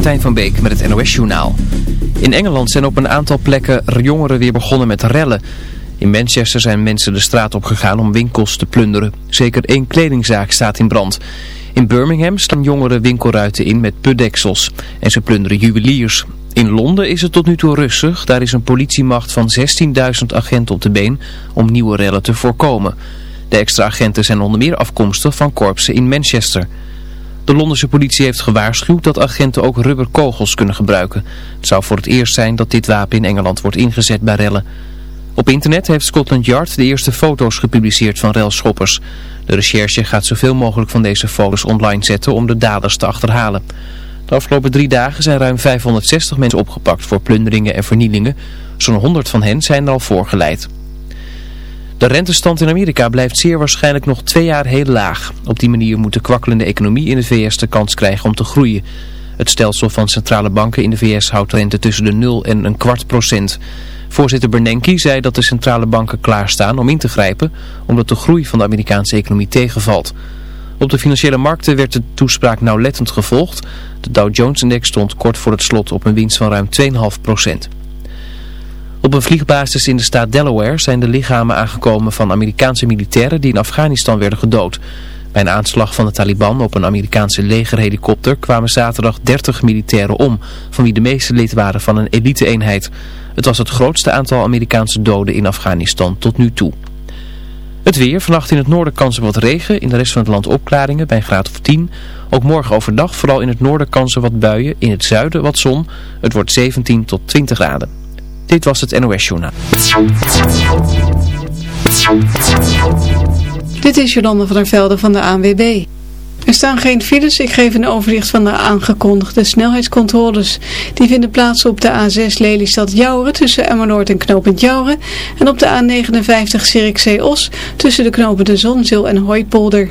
Martijn van Beek met het NOS Journaal. In Engeland zijn op een aantal plekken jongeren weer begonnen met rellen. In Manchester zijn mensen de straat op gegaan om winkels te plunderen. Zeker één kledingzaak staat in brand. In Birmingham staan jongeren winkelruiten in met putdeksels. En ze plunderen juweliers. In Londen is het tot nu toe rustig. Daar is een politiemacht van 16.000 agenten op de been om nieuwe rellen te voorkomen. De extra agenten zijn onder meer afkomstig van korpsen in Manchester. De Londense politie heeft gewaarschuwd dat agenten ook rubberkogels kunnen gebruiken. Het zou voor het eerst zijn dat dit wapen in Engeland wordt ingezet bij rellen. Op internet heeft Scotland Yard de eerste foto's gepubliceerd van relschoppers. De recherche gaat zoveel mogelijk van deze foto's online zetten om de daders te achterhalen. De afgelopen drie dagen zijn ruim 560 mensen opgepakt voor plunderingen en vernielingen. Zo'n 100 van hen zijn er al voorgeleid. De rentestand in Amerika blijft zeer waarschijnlijk nog twee jaar heel laag. Op die manier moet de kwakkelende economie in de VS de kans krijgen om te groeien. Het stelsel van centrale banken in de VS houdt rente tussen de 0 en een kwart procent. Voorzitter Bernanke zei dat de centrale banken klaarstaan om in te grijpen... omdat de groei van de Amerikaanse economie tegenvalt. Op de financiële markten werd de toespraak nauwlettend gevolgd. De Dow Jones-index stond kort voor het slot op een winst van ruim 2,5 procent. Op een vliegbasis in de staat Delaware zijn de lichamen aangekomen van Amerikaanse militairen die in Afghanistan werden gedood. Bij een aanslag van de Taliban op een Amerikaanse legerhelikopter kwamen zaterdag 30 militairen om, van wie de meeste lid waren van een elite-eenheid. Het was het grootste aantal Amerikaanse doden in Afghanistan tot nu toe. Het weer, vannacht in het noorden kans op wat regen, in de rest van het land opklaringen bij een graad of 10. Ook morgen overdag, vooral in het noorden kansen wat buien, in het zuiden wat zon. Het wordt 17 tot 20 graden. Dit was het NOS Journaal. Dit is Jolande van der Velde van de ANWB. Er staan geen files. Ik geef een overzicht van de aangekondigde snelheidscontroles. Die vinden plaats op de A6 Lelystad-Jouren tussen Emmernoord en Knopend Jouren. En op de A59 Zierikzee-Os tussen de knopen de Zonzeel en Hooipolder.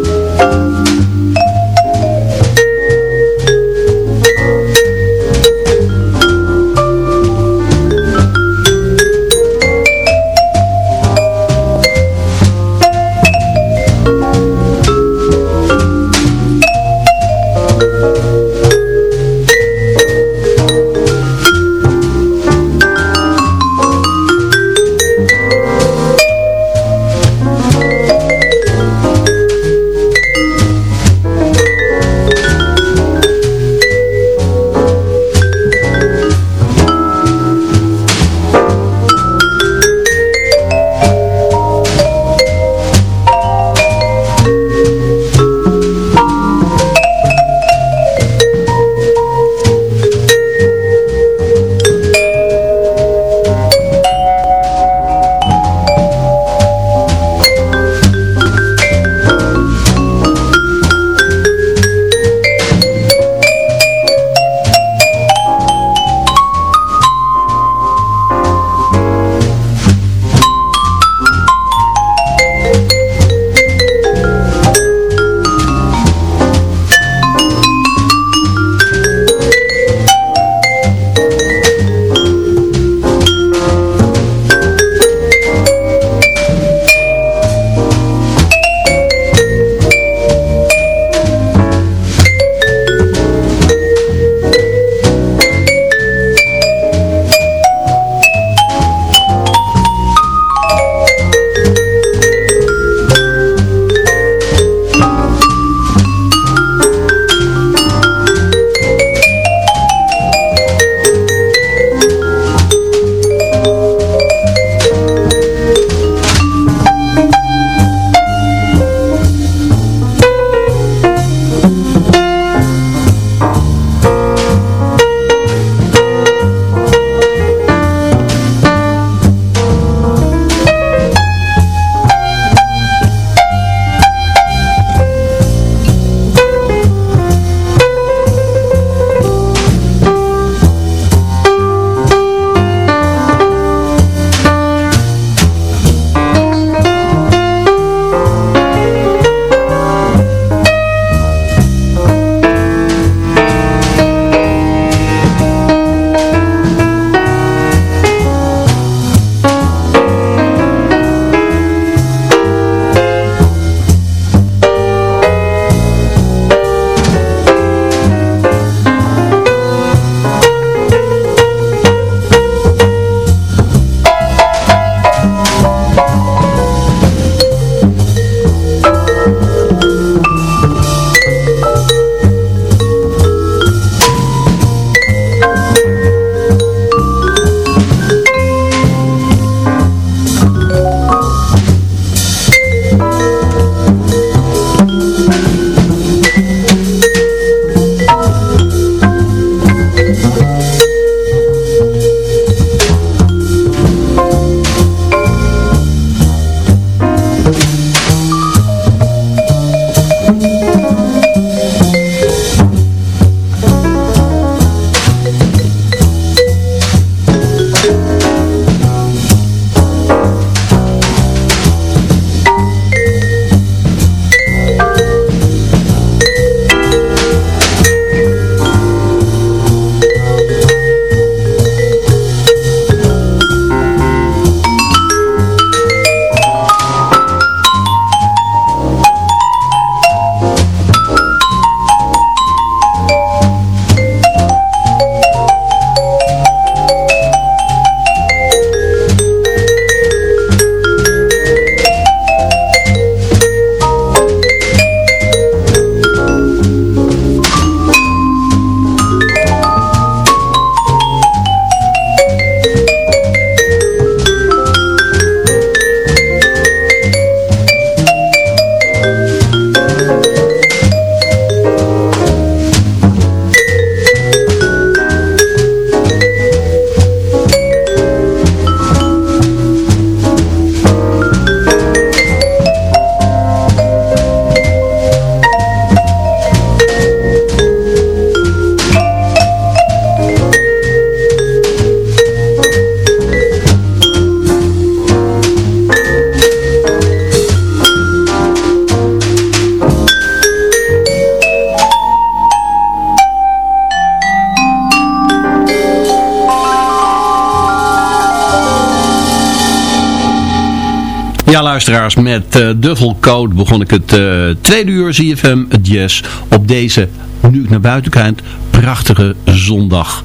Ja, luisteraars, met uh, Duffel Code begon ik het uh, tweede uur ZFM Jazz op deze, nu ik naar buiten kijk, prachtige zondag.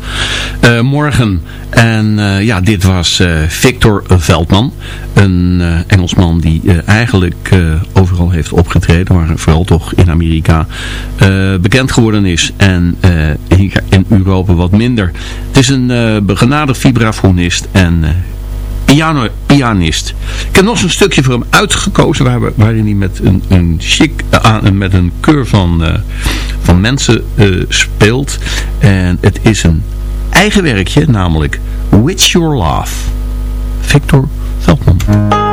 Uh, morgen, en ja, dit was Victor Veldman, een Engelsman die eigenlijk overal heeft opgetreden, maar vooral toch in Amerika bekend geworden is en in Europa wat minder. Het is een begenadigd vibrafonist en piano, pianist. Ik heb nog zo'n stukje voor hem uitgekozen waar, waarin hij met een, een chic, uh, met een keur van, uh, van mensen uh, speelt. En het is een eigen werkje, namelijk Which Your Love. Victor Veldman.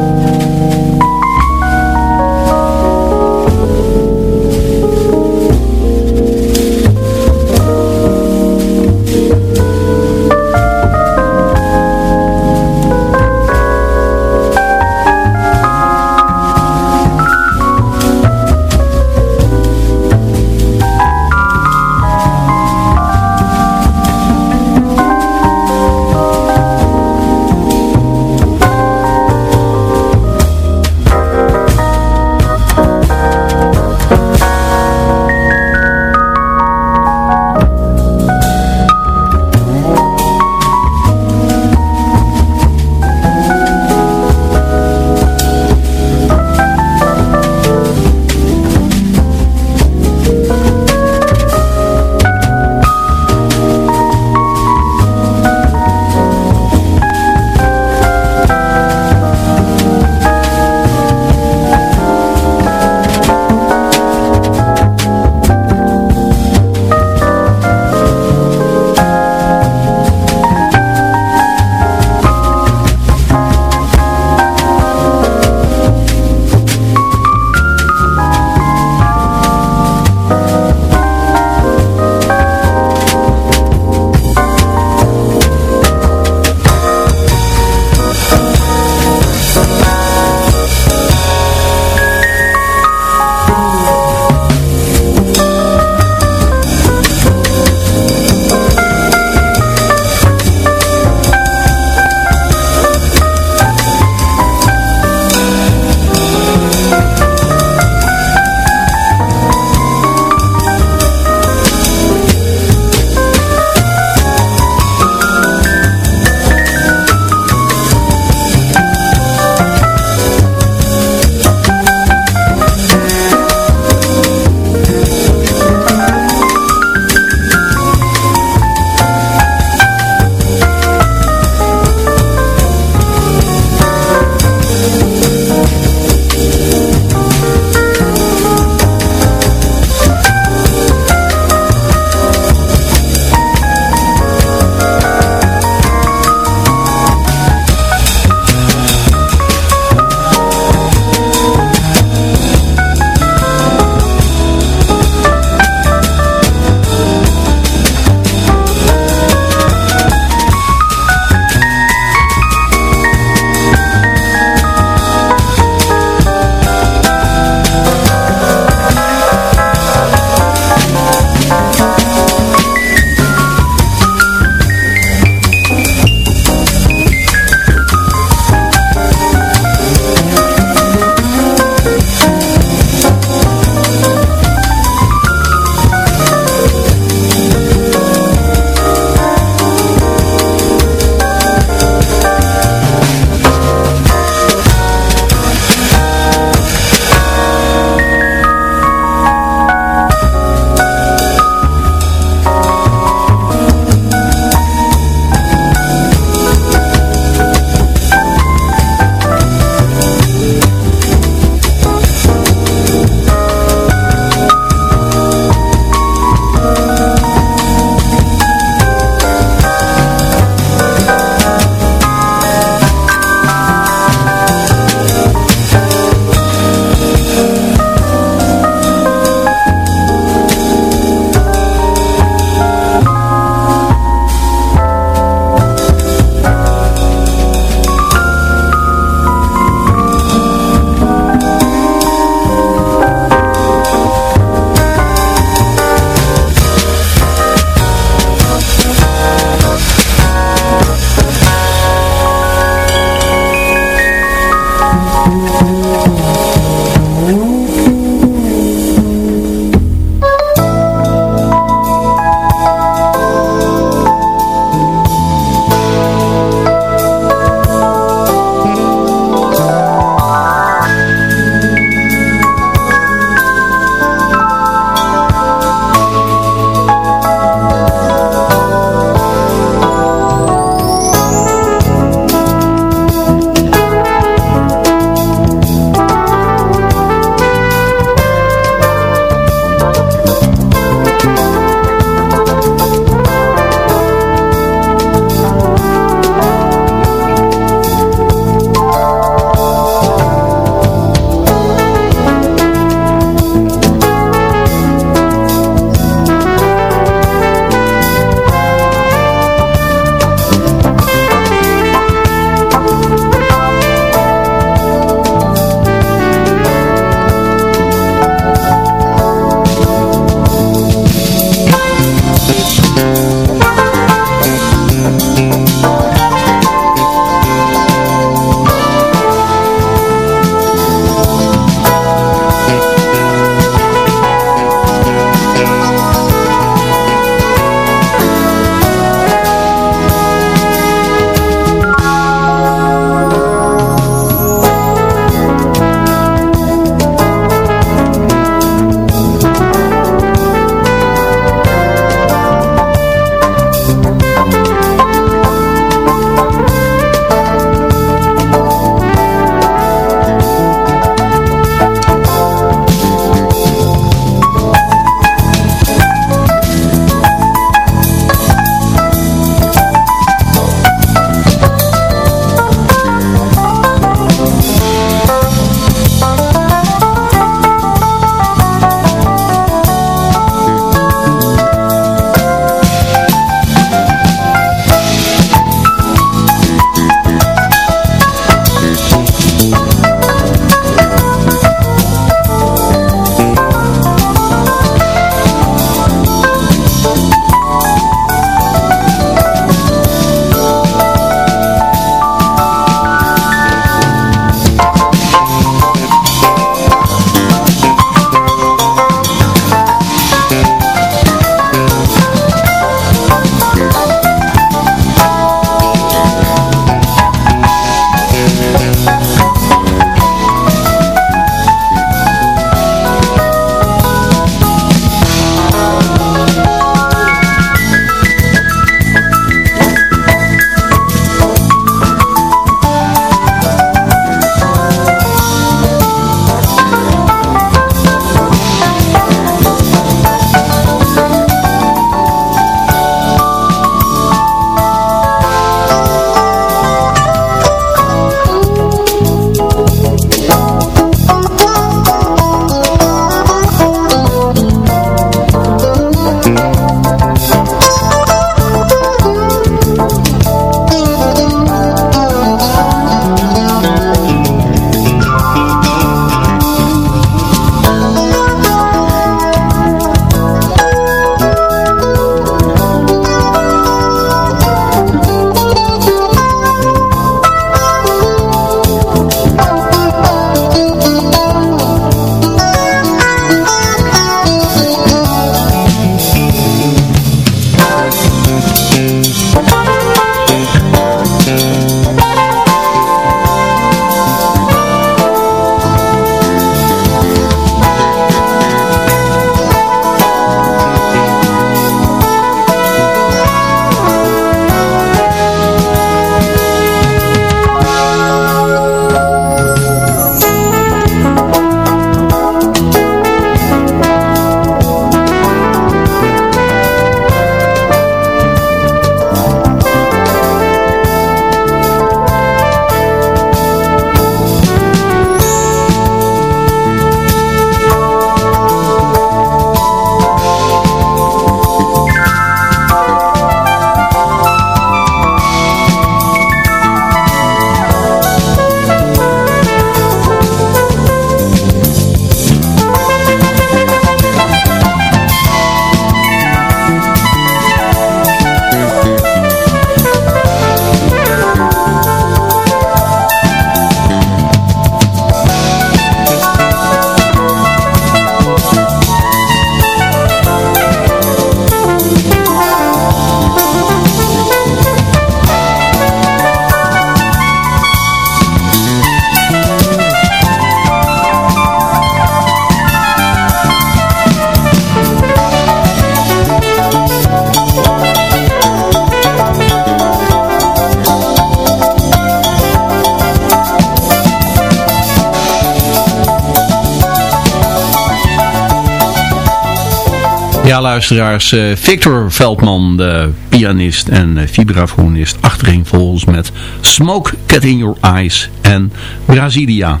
Luisteraars. Uh, Victor Veldman, de pianist en uh, vibrafonist, achterin volgens met Smoke Cat in Your Eyes en Brasilia.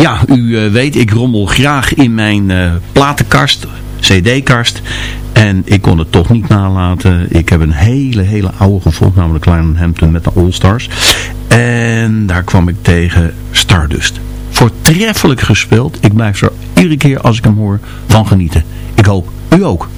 Ja, u uh, weet, ik rommel graag in mijn platenkast, cd-kast. En ik kon het toch niet nalaten. Ik heb een hele, hele oude gevonden, namelijk Klein Hampton met de All-Stars. En daar kwam ik tegen Stardust. Voortreffelijk gespeeld. Ik blijf er iedere keer als ik hem hoor van genieten. Ik hoop u ook.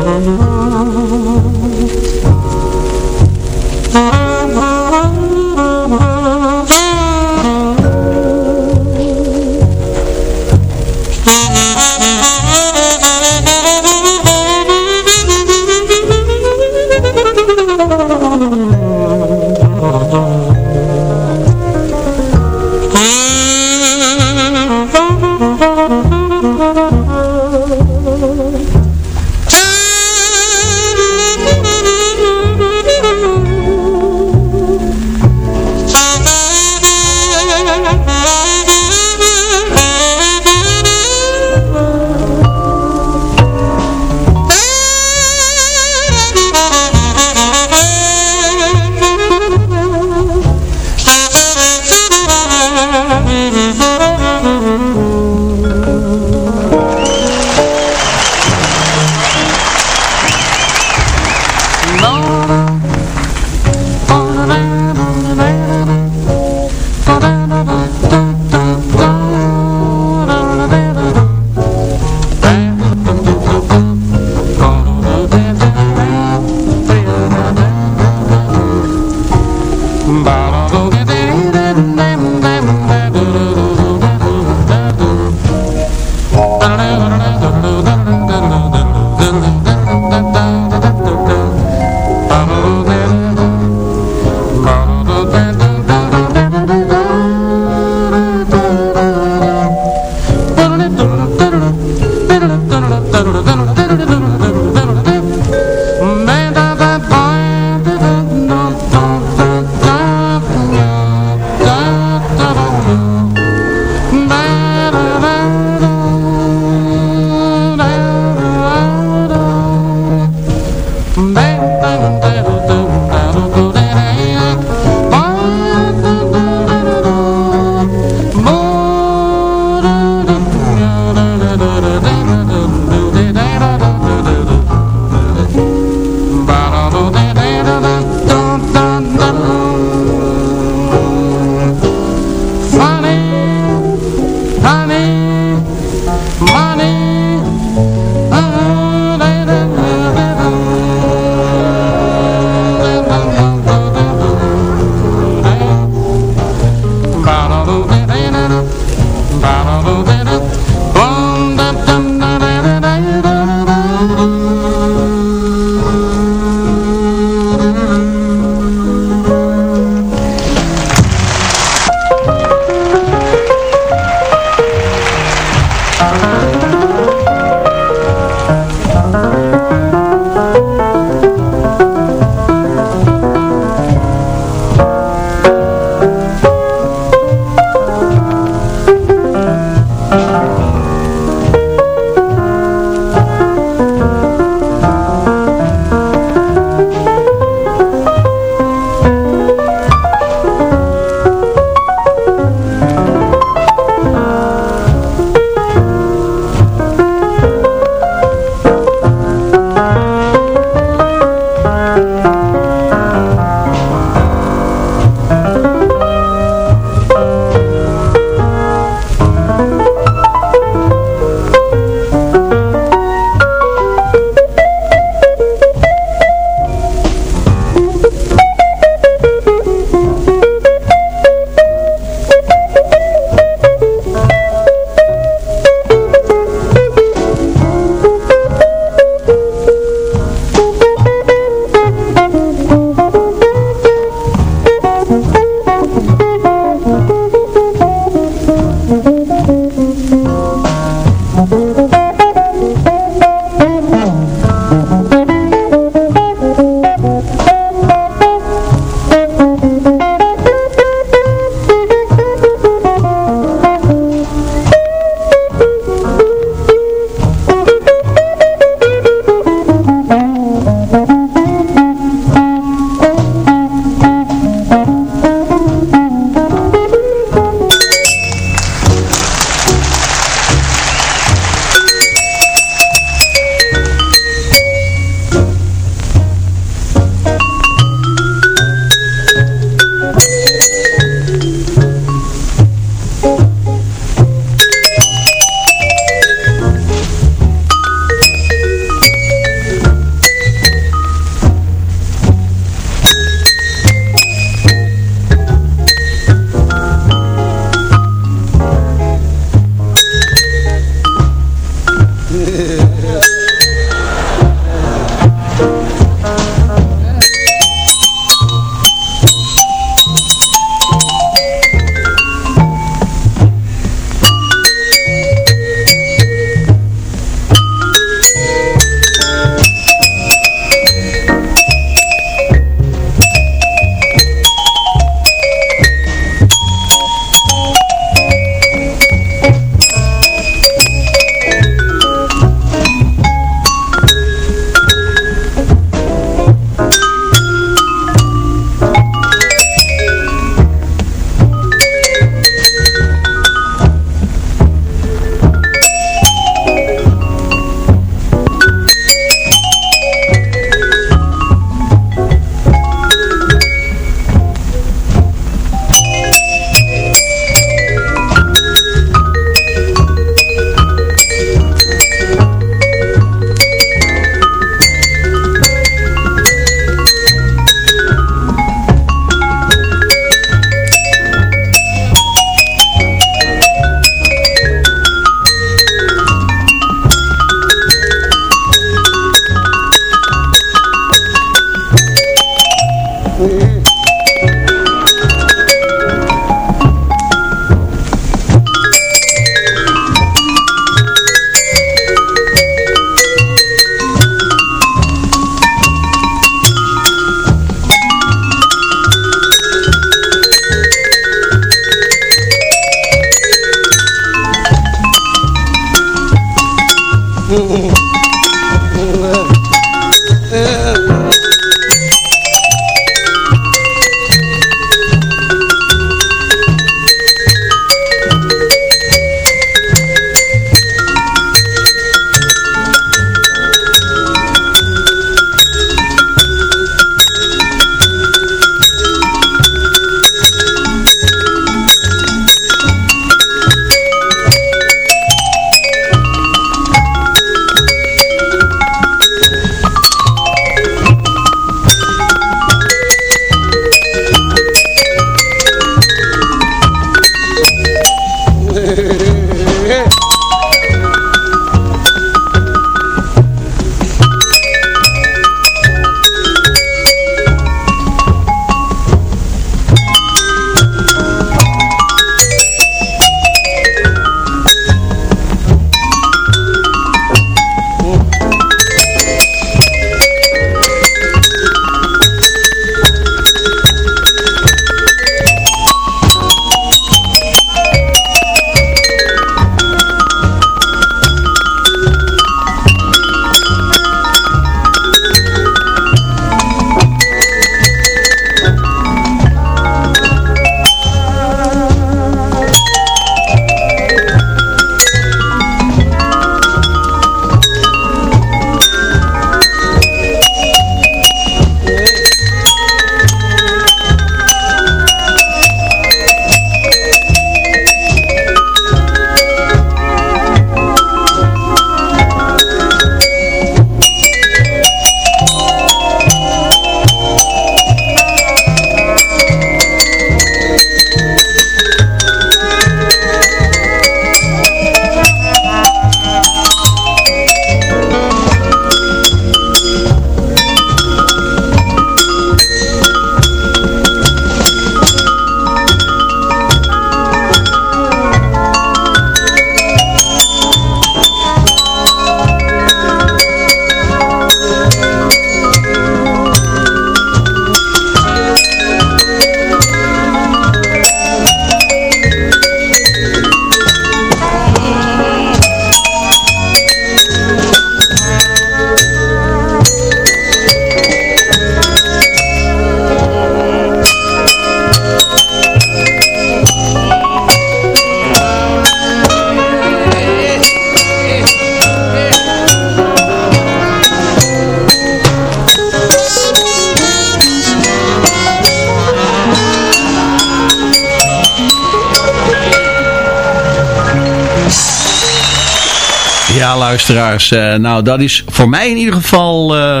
Luisteraars. Uh, nou, dat is voor mij in ieder geval uh,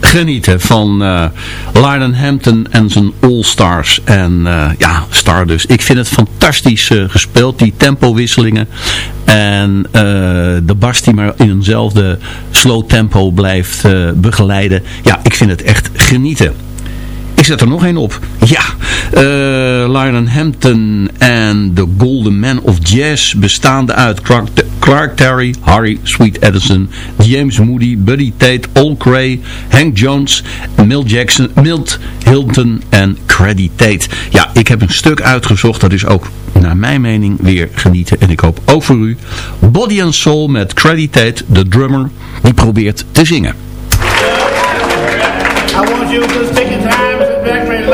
genieten van uh, Lydon Hampton en zijn All-Stars. En ja, Stardust. Ik vind het fantastisch gespeeld, die tempowisselingen. En de bas die maar in eenzelfde slow tempo blijft begeleiden. Ja, ik vind het echt genieten. Zet er nog één op. Ja, uh, Lionel Hampton en The Golden Man of Jazz bestaande uit Clark, Clark Terry, Harry Sweet Edison, James Moody, Buddy Tate, Ol Cray, Hank Jones, Milt Jackson, Milt Hilton en Creddy Tate. Ja, ik heb een stuk uitgezocht, dat is ook naar mijn mening weer genieten en ik hoop ook voor u. Body and Soul met Creddy Tate, de drummer, die probeert te zingen. I want you to take your time,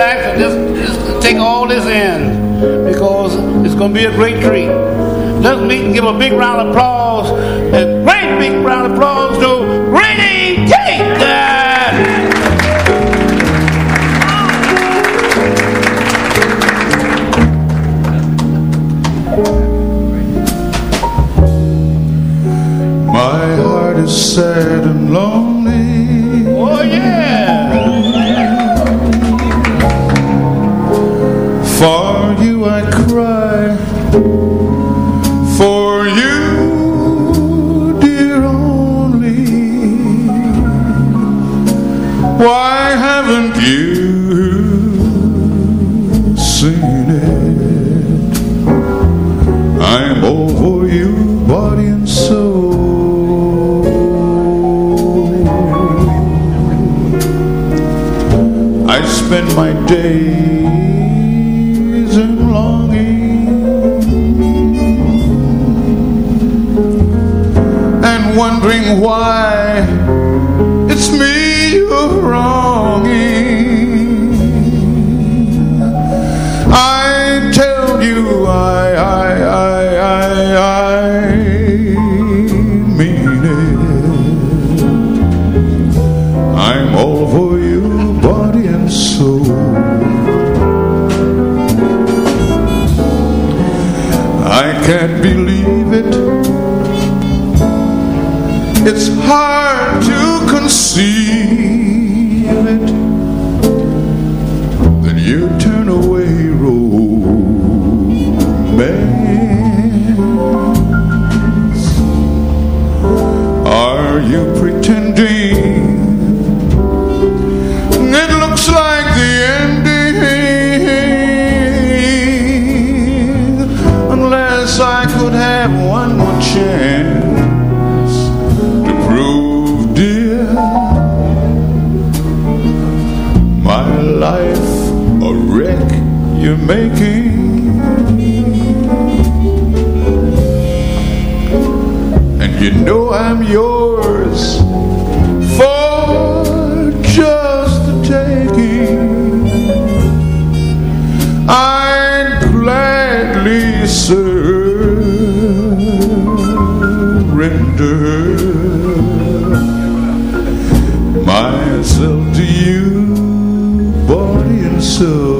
relax, and just, just take all this in. Because it's going to be a great treat. Let's meet and give a big round of applause. A great big round of applause to Rennie Tate. My heart is sad and lonely. Oh yeah. Haven't seen it? I'm over you, body and soul I spend my days in longing. And wondering why it's me you're wronging. making. And you know I'm yours for just the taking. I'd gladly surrender myself to you, body and soul.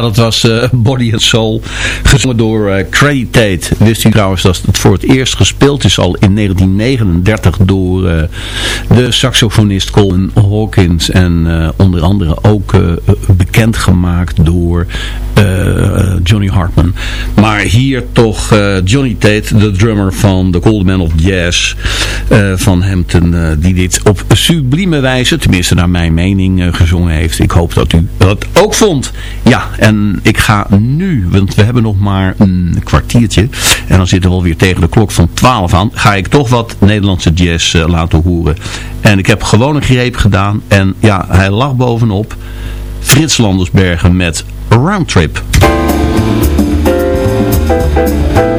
Dat was uh, Body and Soul, gezongen door uh, Credit Tate. Wist u trouwens dat het voor het eerst gespeeld is al in 1939 door uh, de saxofonist Colin Hawkins. En onder andere ook bekendgemaakt door Johnny Hartman. Maar hier toch Johnny Tate, de drummer van The Cold Man of Jazz van Hampton, die dit op sublieme wijze, tenminste naar mijn mening, gezongen heeft. Ik hoop dat u dat ook vond. Ja, en ik ga nu, want we hebben nog maar een kwartiertje. En dan zitten we alweer tegen de klok van 12 aan. Ga ik toch wat Nederlandse jazz uh, laten horen. En ik heb gewoon een greep gedaan. En ja, hij lag bovenop. Frits Landersbergen met Roundtrip. ja,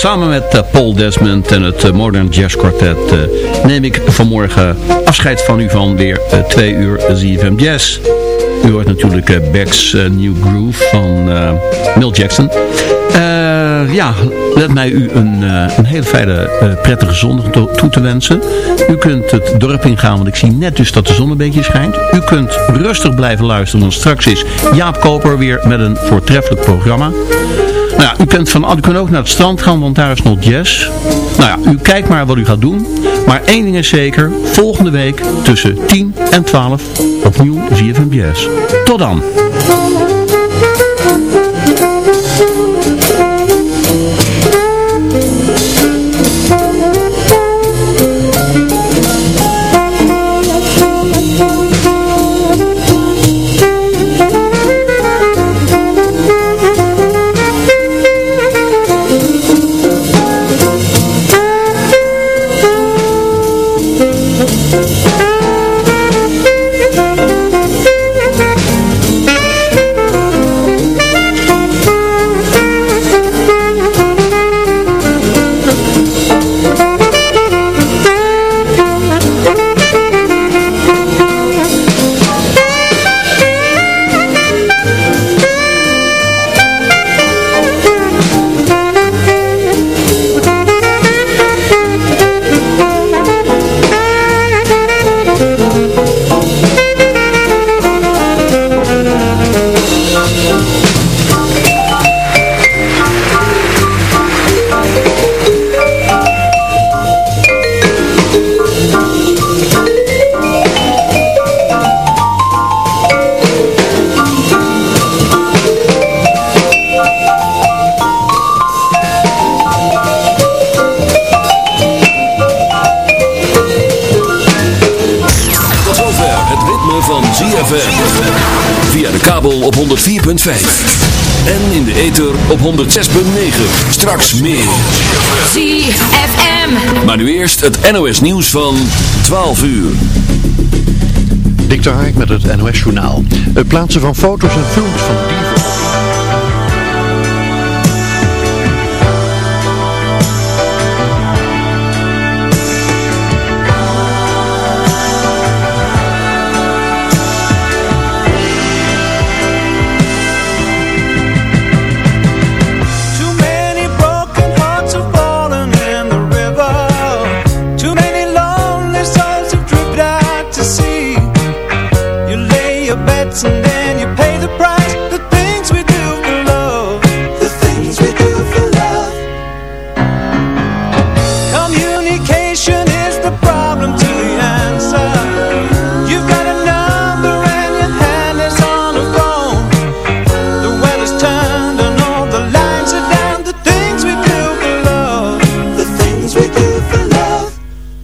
samen met Paul Desmond en het Modern Jazz Quartet neem ik vanmorgen afscheid van u van weer twee uur ZFM Jazz. U hoort natuurlijk Beck's New Groove van Mill Jackson. ja, let mij u een, een hele fijne, prettige zondag toe te wensen. U kunt het dorp ingaan, want ik zie net dus dat de zon een beetje schijnt. U kunt rustig blijven luisteren, want straks is Jaap Koper weer met een voortreffelijk programma. Nou ja, u kunt, van, u kunt ook naar het strand gaan, want daar is nog jazz. Nou ja, u kijkt maar wat u gaat doen. Maar één ding is zeker, volgende week tussen 10 en 12 opnieuw VFM Jazz. Tot dan! En in de ether op 106.9. Straks meer. ZFM. Maar nu eerst het NOS nieuws van 12 uur. Dikter Hark met het NOS journaal. Het plaatsen van foto's en films van dieven...